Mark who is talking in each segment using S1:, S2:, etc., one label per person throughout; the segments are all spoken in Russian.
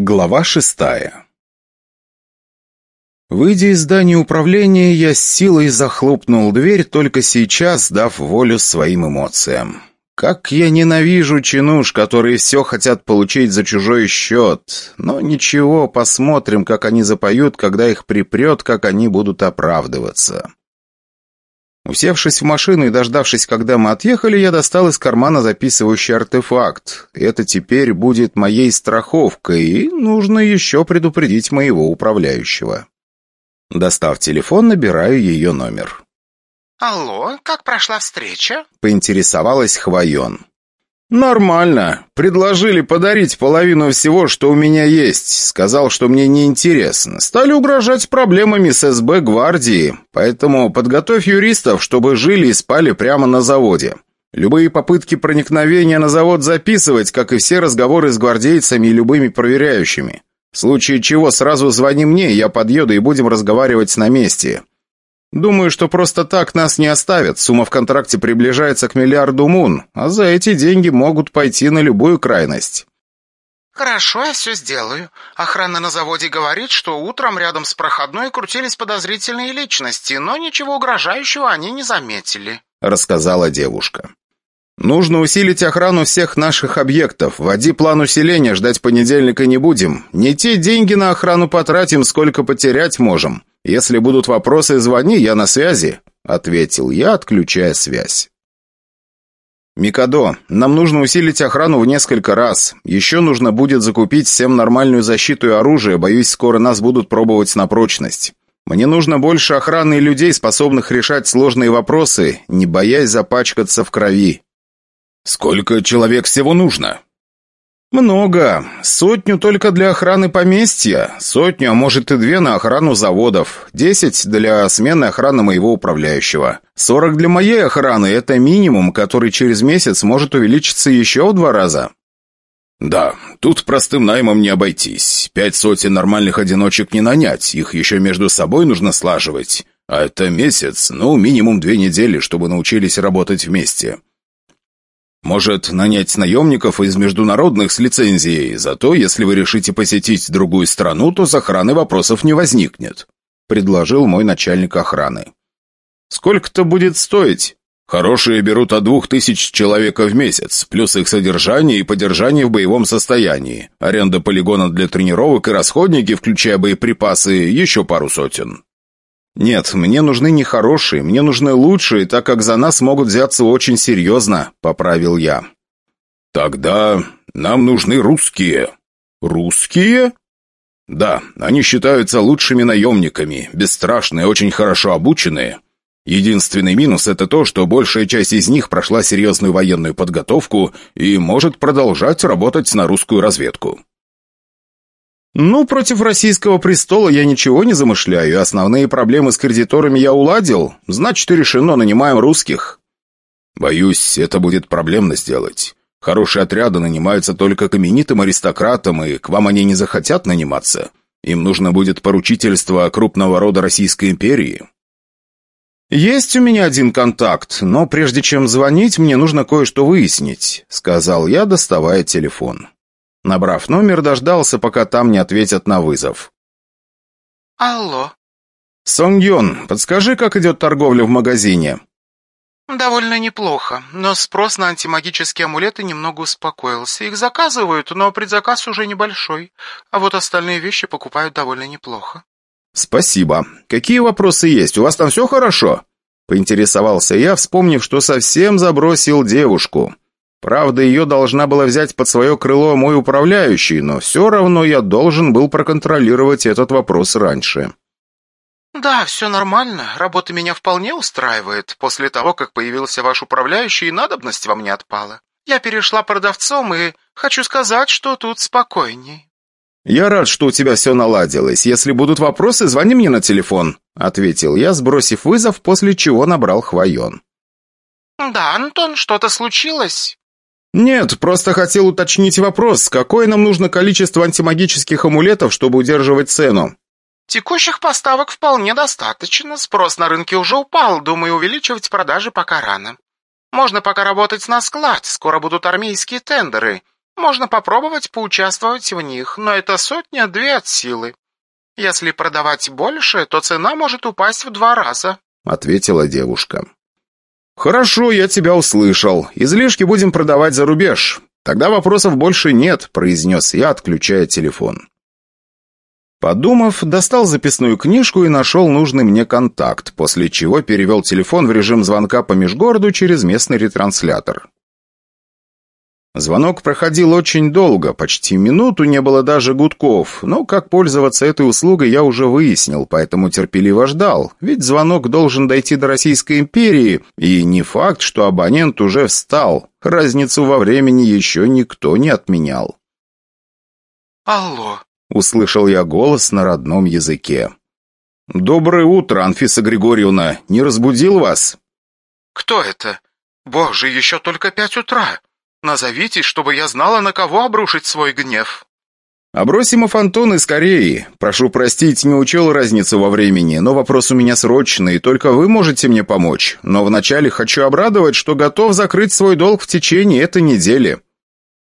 S1: Глава шестая Выйдя из здания управления, я с силой захлопнул дверь, только сейчас дав волю своим эмоциям. Как я ненавижу чинуш, которые все хотят получить за чужой счет. Но ничего, посмотрим, как они запоют, когда их припрет, как они будут оправдываться. Усевшись в машину и дождавшись, когда мы отъехали, я достал из кармана записывающий артефакт. Это теперь будет моей страховкой, и нужно еще предупредить моего управляющего. Достав телефон, набираю ее номер.
S2: «Алло, как прошла встреча?»
S1: — поинтересовалась Хвоен. «Нормально. Предложили подарить половину всего, что у меня есть. Сказал, что мне неинтересно. Стали угрожать проблемами с СБ гвардии. Поэтому подготовь юристов, чтобы жили и спали прямо на заводе. Любые попытки проникновения на завод записывать, как и все разговоры с гвардейцами и любыми проверяющими. В случае чего сразу звони мне, я подъеду и будем разговаривать на месте. Думаю, что просто так нас не оставят. Сумма в контракте приближается к миллиарду мун, а за эти деньги могут пойти на любую крайность.
S2: «Хорошо, я все сделаю. Охрана на заводе говорит, что утром рядом с проходной крутились подозрительные личности, но ничего угрожающего они не заметили», —
S1: рассказала девушка. «Нужно усилить охрану всех наших объектов. Вводи план усиления, ждать понедельника не будем. Не те деньги на охрану потратим, сколько потерять можем. Если будут вопросы, звони, я на связи», — ответил я, отключая связь. «Микадо, нам нужно усилить охрану в несколько раз. Еще нужно будет закупить всем нормальную защиту и оружие, боюсь, скоро нас будут пробовать на прочность. Мне нужно больше охраны и людей, способных решать сложные вопросы, не боясь запачкаться в крови». «Сколько человек всего нужно?» «Много. Сотню только для охраны поместья. Сотню, а может и две на охрану заводов. Десять для смены охраны моего управляющего. Сорок для моей охраны – это минимум, который через месяц может увеличиться еще в два раза». «Да, тут простым наймом не обойтись. Пять сотен нормальных одиночек не нанять, их еще между собой нужно слаживать. А это месяц, ну, минимум две недели, чтобы научились работать вместе. Может, нанять наемников из международных с лицензией, зато если вы решите посетить другую страну, то с охраной вопросов не возникнет», — предложил мой начальник охраны. «Сколько-то будет стоить?» «Хорошие берут от двух тысяч человека в месяц, плюс их содержание и поддержание в боевом состоянии, аренда полигона для тренировок и расходники, включая боеприпасы, еще пару сотен». «Нет, мне нужны не хорошие, мне нужны лучшие, так как за нас могут взяться очень серьезно», — поправил я. «Тогда нам нужны русские». «Русские?» «Да, они считаются лучшими наемниками, бесстрашные, очень хорошо обученные. Единственный минус — это то, что большая часть из них прошла серьезную военную подготовку и может продолжать работать на русскую разведку». «Ну, против российского престола я ничего не замышляю, основные проблемы с кредиторами я уладил, значит, решено, нанимаем русских». «Боюсь, это будет проблемно сделать. Хорошие отряды нанимаются только к именитым аристократам, и к вам они не захотят наниматься. Им нужно будет поручительство крупного рода Российской империи». «Есть у меня один контакт, но прежде чем звонить, мне нужно кое-что выяснить», — сказал я, доставая телефон. Набрав номер, дождался, пока там не ответят на вызов.
S2: «Алло».
S1: «Сонгьон, подскажи, как идет торговля в магазине?»
S2: «Довольно неплохо, но спрос на антимагические амулеты немного успокоился. Их заказывают, но предзаказ уже небольшой, а вот остальные вещи покупают довольно неплохо».
S1: «Спасибо. Какие вопросы есть? У вас там все хорошо?» Поинтересовался я, вспомнив, что совсем забросил девушку. Правда, ее должна была взять под свое крыло мой управляющий, но все равно я должен был проконтролировать этот вопрос раньше.
S2: «Да, все нормально. Работа меня вполне устраивает. После того, как появился ваш управляющий, надобность во мне отпала. Я перешла продавцом и хочу сказать, что тут спокойней».
S1: «Я рад, что у тебя все наладилось. Если будут вопросы, звони мне на телефон», — ответил я, сбросив вызов, после чего набрал Хвоен.
S2: «Да, Антон, что-то случилось?»
S1: «Нет, просто хотел уточнить вопрос. Какое нам нужно количество антимагических амулетов, чтобы удерживать цену?»
S2: «Текущих поставок вполне достаточно. Спрос на рынке уже упал. Думаю, увеличивать продажи пока рано. Можно пока работать на склад. Скоро будут армейские тендеры. Можно попробовать поучаствовать в них, но это сотня-две от силы. Если продавать больше, то цена может упасть в два раза», —
S1: ответила девушка. «Хорошо, я тебя услышал. Излишки будем продавать за рубеж. Тогда вопросов больше нет», — произнес я, отключая телефон. Подумав, достал записную книжку и нашел нужный мне контакт, после чего перевел телефон в режим звонка по межгороду через местный ретранслятор. Звонок проходил очень долго, почти минуту, не было даже гудков, но как пользоваться этой услугой я уже выяснил, поэтому терпеливо ждал, ведь звонок должен дойти до Российской империи, и не факт, что абонент уже встал, разницу во времени еще никто не отменял.
S2: «Алло», — услышал я голос на родном языке.
S1: «Доброе утро, Анфиса Григорьевна, не разбудил вас?»
S2: «Кто это? Боже, еще только пять утра!» Назовитесь, чтобы я знала, на кого обрушить свой гнев».
S1: «Абросимов Антон из Кореи. Прошу простить, не учел разницу во времени, но вопрос у меня срочный, и только вы можете мне помочь. Но вначале хочу обрадовать, что готов закрыть свой долг в течение этой недели.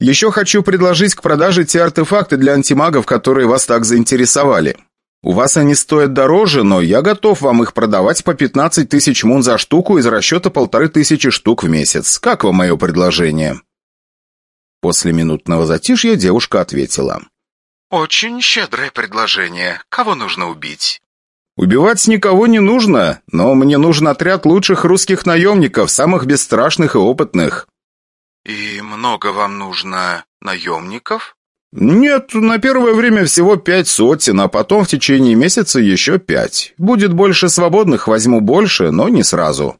S1: Еще хочу предложить к продаже те артефакты для антимагов, которые вас так заинтересовали. У вас они стоят дороже, но я готов вам их продавать по 15 тысяч мун за штуку из расчета полторы тысячи штук в месяц. Как вам мое предложение?» После минутного затишья девушка ответила.
S2: «Очень щедрое предложение. Кого нужно убить?»
S1: «Убивать никого не нужно, но мне нужен отряд лучших русских наемников, самых бесстрашных и опытных».
S2: «И много вам нужно наемников?»
S1: «Нет, на первое время всего пять сотен, а потом в течение месяца еще пять. Будет больше свободных, возьму больше, но не сразу».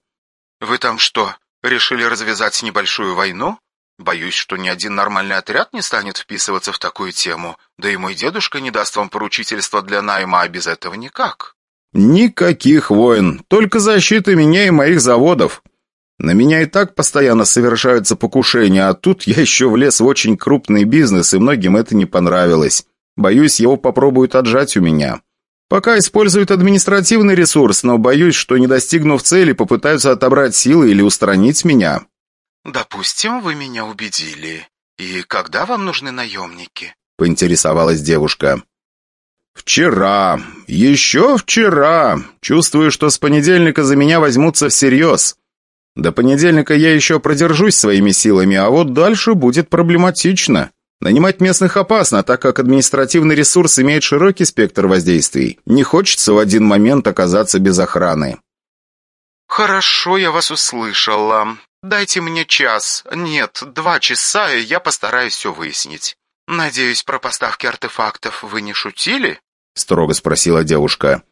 S2: «Вы там что, решили развязать небольшую войну?» Боюсь, что ни один нормальный отряд не станет вписываться в такую тему, да и мой дедушка не даст вам поручительства для найма, а без этого никак».
S1: «Никаких войн, только защита меня и моих заводов. На меня и так постоянно совершаются покушения, а тут я еще влез в очень крупный бизнес, и многим это не понравилось. Боюсь, его попробуют отжать у меня. Пока используют административный ресурс, но боюсь, что не достигнув цели, попытаются отобрать силы или устранить меня».
S2: «Допустим, вы меня убедили. И когда вам нужны наемники?»
S1: — поинтересовалась девушка. «Вчера. Еще вчера. Чувствую, что с понедельника за меня возьмутся всерьез. До понедельника я еще продержусь своими силами, а вот дальше будет проблематично. Нанимать местных опасно, так как административный ресурс имеет широкий спектр воздействий. Не хочется в один момент оказаться без охраны».
S2: «Хорошо, я вас услышала. Дайте мне час, нет, два часа, и я постараюсь все выяснить. Надеюсь, про поставки артефактов вы не шутили?»
S1: Строго спросила девушка.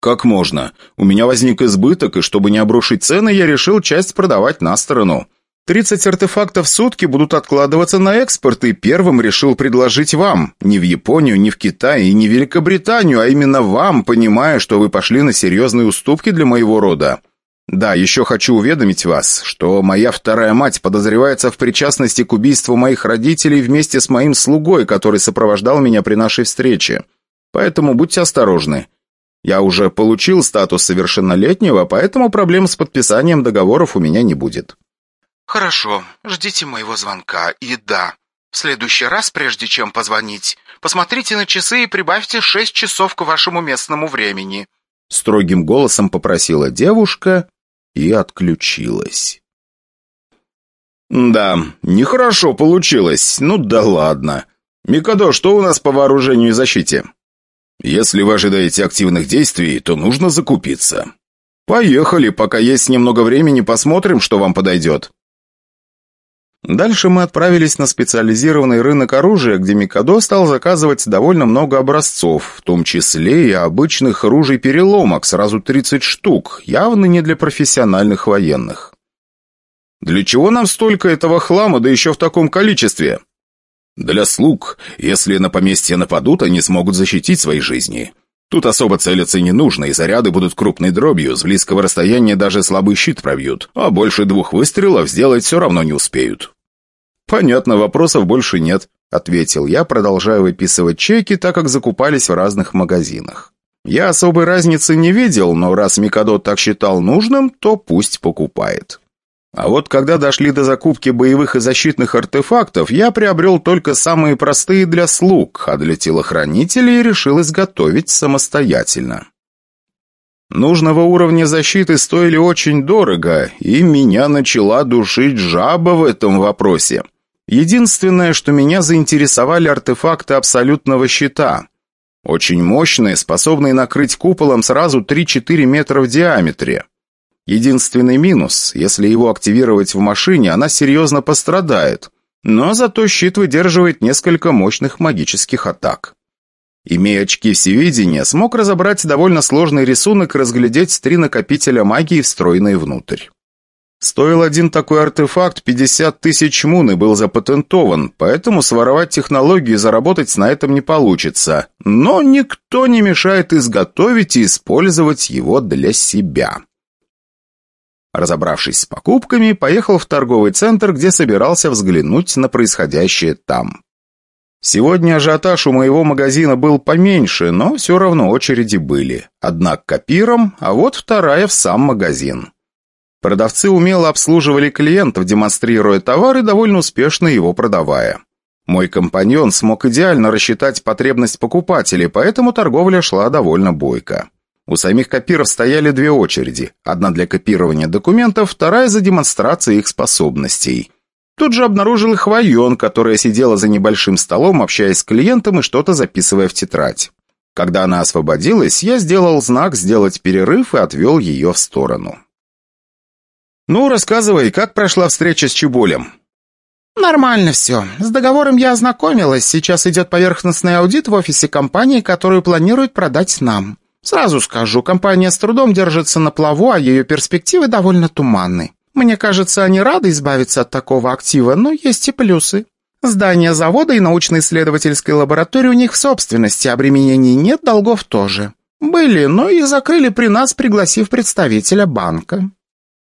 S1: «Как можно? У меня возник избыток, и чтобы не обрушить цены, я решил часть продавать на сторону. Тридцать артефактов в сутки будут откладываться на экспорт, и первым решил предложить вам. Не в Японию, не в Китай и не в Великобританию, а именно вам, понимая, что вы пошли на серьезные уступки для моего рода. «Да, еще хочу уведомить вас, что моя вторая мать подозревается в причастности к убийству моих родителей вместе с моим слугой, который сопровождал меня при нашей встрече. Поэтому будьте осторожны. Я уже получил статус совершеннолетнего, поэтому проблем с подписанием договоров у меня не будет».
S2: «Хорошо, ждите моего звонка. И да, в следующий раз, прежде чем позвонить, посмотрите на часы и прибавьте шесть часов к вашему местному времени».
S1: Строгим голосом попросила девушка и отключилась. «Да, нехорошо получилось. Ну да ладно. Микадо, что у нас по вооружению и защите?» «Если вы ожидаете активных действий, то нужно закупиться». «Поехали, пока есть немного времени, посмотрим, что вам подойдет». Дальше мы отправились на специализированный рынок оружия, где Микадо стал заказывать довольно много образцов, в том числе и обычных ружей-переломок, сразу 30 штук, явно не для профессиональных военных. «Для чего нам столько этого хлама, да еще в таком количестве?» «Для слуг. Если на поместье нападут, они смогут защитить свои жизни. Тут особо целиться не нужно, и заряды будут крупной дробью, с близкого расстояния даже слабый щит пробьют, а больше двух выстрелов сделать все равно не успеют. «Понятно, вопросов больше нет», — ответил я, продолжая выписывать чеки, так как закупались в разных магазинах. Я особой разницы не видел, но раз Микадо так считал нужным, то пусть покупает. А вот когда дошли до закупки боевых и защитных артефактов, я приобрел только самые простые для слуг, а для телохранителей решил изготовить самостоятельно. Нужного уровня защиты стоили очень дорого, и меня начала душить жаба в этом вопросе. Единственное, что меня заинтересовали артефакты абсолютного щита. Очень мощные, способные накрыть куполом сразу 3-4 метра в диаметре. Единственный минус, если его активировать в машине, она серьезно пострадает. Но зато щит выдерживает несколько мощных магических атак. Имея очки всевидения, смог разобрать довольно сложный рисунок и разглядеть три накопителя магии, встроенные внутрь. Стоил один такой артефакт 50 тысяч мун и был запатентован, поэтому своровать технологию и заработать на этом не получится. Но никто не мешает изготовить и использовать его для себя. Разобравшись с покупками, поехал в торговый центр, где собирался взглянуть на происходящее там. Сегодня ажиотаж у моего магазина был поменьше, но все равно очереди были. Одна к копирам, а вот вторая в сам магазин. Продавцы умело обслуживали клиентов, демонстрируя товар и довольно успешно его продавая. Мой компаньон смог идеально рассчитать потребность покупателей, поэтому торговля шла довольно бойко. У самих копиров стояли две очереди. Одна для копирования документов, вторая за демонстрацией их способностей. Тут же обнаружил их Вайон, которая сидела за небольшим столом, общаясь с клиентом и что-то записывая в тетрадь. Когда она освободилась, я сделал знак «Сделать перерыв» и отвел ее в сторону. «Ну, рассказывай, как прошла встреча с Чеболем?»
S2: «Нормально все. С договором я ознакомилась. Сейчас идет поверхностный аудит в офисе компании, которую планируют продать нам. Сразу скажу, компания с трудом держится на плаву, а ее перспективы довольно туманны. Мне кажется, они рады избавиться от такого актива, но есть и плюсы. Здание завода и научно-исследовательской лаборатории у них в собственности, обременений нет, долгов тоже. Были, но их закрыли при нас, пригласив представителя банка.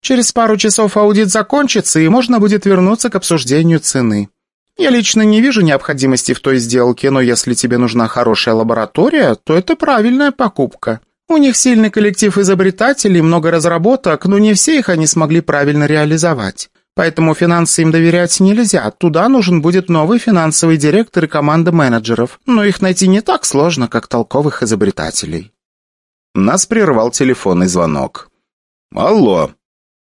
S2: Через пару часов аудит закончится, и можно будет вернуться к обсуждению цены. Я лично не вижу необходимости в той сделке, но если тебе нужна хорошая лаборатория, то это правильная покупка. У них сильный коллектив изобретателей, много разработок, но не все их они смогли правильно реализовать. Поэтому финансы им доверять нельзя. Туда нужен будет новый финансовый директор и команда менеджеров. Но их найти не так сложно, как толковых изобретателей.
S1: Нас прервал телефонный звонок. «Алло!»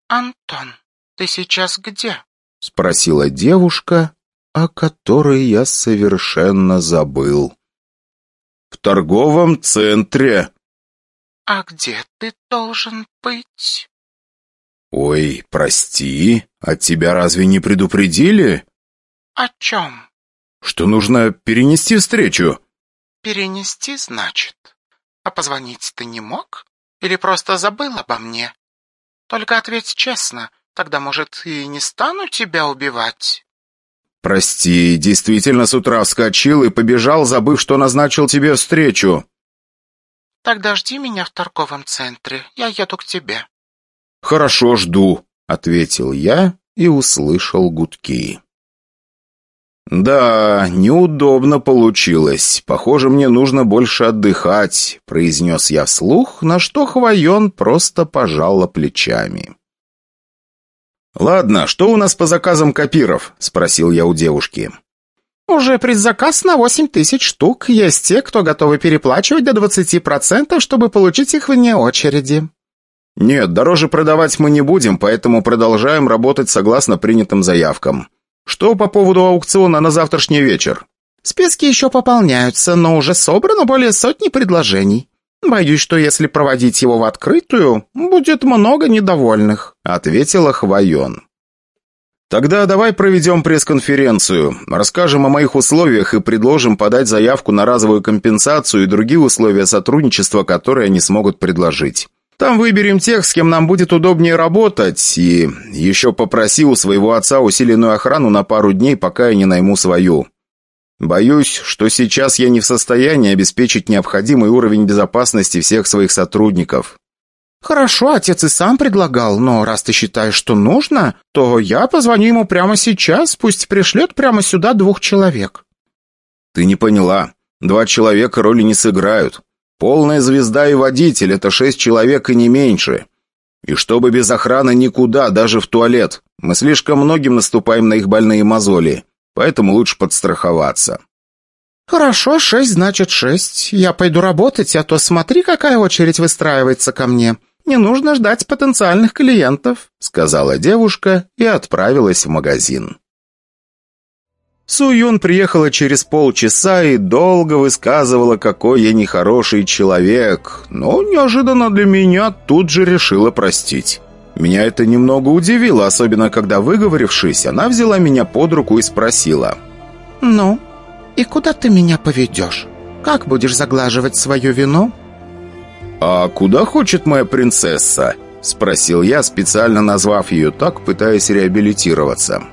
S2: «Антон, ты сейчас где?»
S1: — спросила девушка, о которой я совершенно забыл. «В торговом центре».
S2: «А где ты должен быть?»
S1: «Ой, прости, от тебя разве не предупредили?»
S2: «О чем?»
S1: «Что нужно перенести встречу».
S2: «Перенести, значит? А позвонить ты не мог? Или просто забыл обо мне?» Только ответь честно, тогда, может, и не стану тебя убивать».
S1: «Прости, действительно с утра вскочил и побежал, забыв, что назначил тебе встречу».
S2: «Тогда жди меня в торговом центре, я еду к тебе».
S1: «Хорошо, жду», — ответил я и услышал гудки. «Да, неудобно получилось. Похоже, мне нужно больше отдыхать», — произнес я вслух, на что Хвоен просто пожала плечами. «Ладно, что у нас по заказам копиров?» — спросил я у девушки.
S2: «Уже предзаказ на восемь тысяч штук. Есть те, кто готовы переплачивать до двадцати процентов, чтобы получить их вне очереди».
S1: «Нет, дороже продавать мы не будем, поэтому продолжаем работать согласно принятым заявкам. Что по поводу аукциона на завтрашний вечер?
S2: Списки еще пополняются, но уже собрано более сотни предложений. Боюсь, что если проводить его в открытую, будет много недовольных», — ответила Хвоен.
S1: «Тогда давай проведем пресс-конференцию, расскажем о моих условиях и предложим подать заявку на разовую компенсацию и другие условия сотрудничества, которые они смогут предложить. Там выберем тех, с кем нам будет удобнее работать, и еще попроси у своего отца усиленную охрану на пару дней, пока я не найму свою. Боюсь, что сейчас я не в состоянии обеспечить необходимый уровень безопасности всех своих сотрудников».
S2: «Хорошо, отец и сам предлагал, но раз ты считаешь, что нужно, то я позвоню ему прямо сейчас, пусть пришлет прямо сюда двух человек».
S1: «Ты не поняла. Два человека роли не сыграют. Полная звезда и водитель — это шесть человек и не меньше. И чтобы без охраны никуда, даже в туалет. Мы слишком многим наступаем на их больные мозоли, поэтому лучше подстраховаться».
S2: «Хорошо, шесть значит шесть. Я пойду работать, а то смотри, какая очередь выстраивается ко мне. Не нужно ждать потенциальных клиентов», — сказала девушка и отправилась в магазин. Суюн приехала через полчаса и долго высказывала, какой я нехороший человек, но неожиданно для меня тут же решила простить. Меня это немного удивило, особенно когда, выговорившись, она взяла меня под руку и спросила. «Ну, и куда ты меня поведешь? Как будешь заглаживать свое вино?»
S1: «А куда хочет моя принцесса?» — спросил я, специально назвав ее так, пытаясь реабилитироваться.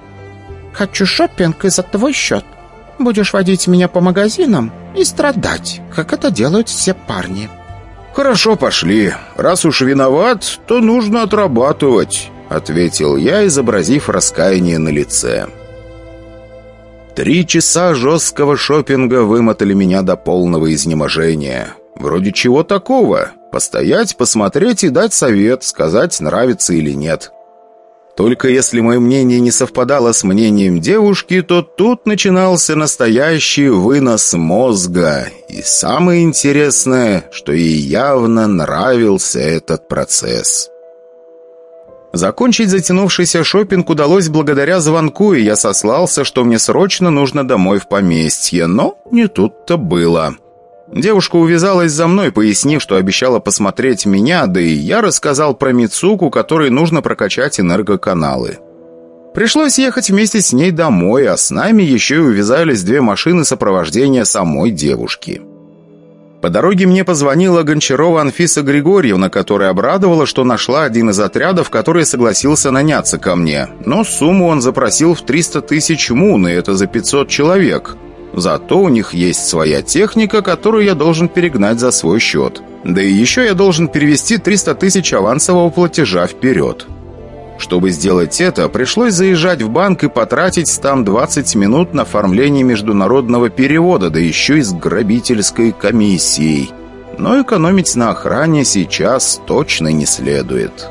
S2: «Хочу шопинг и за твой счет. Будешь водить меня по магазинам и страдать, как это делают все парни».
S1: «Хорошо, пошли. Раз уж виноват, то нужно отрабатывать», — ответил я, изобразив раскаяние на лице. Три часа жесткого шопинга вымотали меня до полного изнеможения. Вроде чего такого? Постоять, посмотреть и дать совет, сказать, нравится или нет. Только если мое мнение не совпадало с мнением девушки, то тут начинался настоящий вынос мозга. И самое интересное, что ей явно нравился этот процесс. Закончить затянувшийся шопинг удалось благодаря звонку, и я сослался, что мне срочно нужно домой в поместье, но не тут-то было. Девушка увязалась за мной, пояснив, что обещала посмотреть меня, да и я рассказал про Мицуку, которой нужно прокачать энергоканалы. Пришлось ехать вместе с ней домой, а с нами еще и увязались две машины сопровождения самой девушки. По дороге мне позвонила Гончарова Анфиса Григорьевна, которая обрадовала, что нашла один из отрядов, который согласился наняться ко мне. Но сумму он запросил в 300 тысяч мун, и это за 500 человек. Зато у них есть своя техника, которую я должен перегнать за свой счет. Да и еще я должен перевести 300 тысяч авансового платежа вперед. Чтобы сделать это, пришлось заезжать в банк и потратить там 20 минут на оформление международного перевода, да еще и с грабительской комиссией. Но экономить на охране сейчас точно не следует.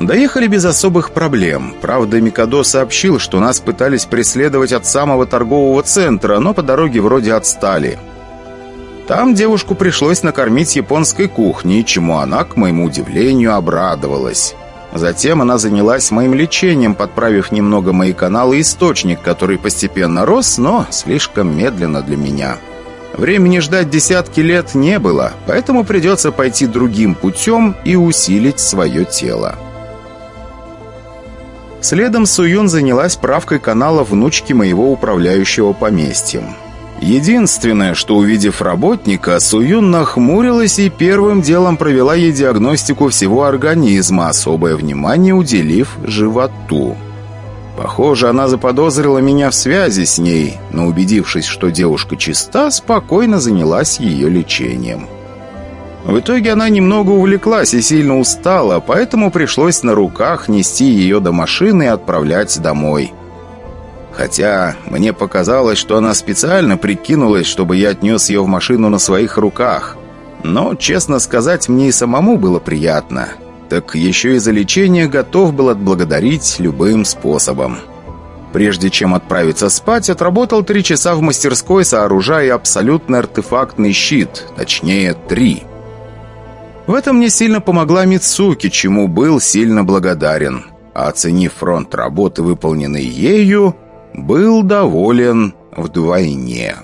S1: Доехали без особых проблем. Правда, Микадо сообщил, что нас пытались преследовать от самого торгового центра, но по дороге вроде отстали. Там девушку пришлось накормить японской кухней, чему она, к моему удивлению, обрадовалась. Затем она занялась моим лечением, подправив немного мои каналы источник, который постепенно рос, но слишком медленно для меня. Времени ждать десятки лет не было, поэтому придется пойти другим путем и усилить свое тело. Следом Суюн занялась правкой канала внучки моего управляющего поместьем. Единственное, что увидев работника, Суюн нахмурилась и первым делом провела ей диагностику всего организма, особое внимание уделив животу. Похоже, она заподозрила меня в связи с ней, но убедившись, что девушка чиста, спокойно занялась ее лечением. В итоге она немного увлеклась и сильно устала, поэтому пришлось на руках нести ее до машины и отправлять домой. Хотя мне показалось, что она специально прикинулась, чтобы я отнес ее в машину на своих руках. Но, честно сказать, мне и самому было приятно. Так еще и за лечение готов был отблагодарить любым способом. Прежде чем отправиться спать, отработал три часа в мастерской, сооружая абсолютно артефактный щит, точнее, три. В этом мне сильно помогла Мицуки, чему был сильно благодарен. А оценив фронт работы, выполненный ею, был доволен вдвойне.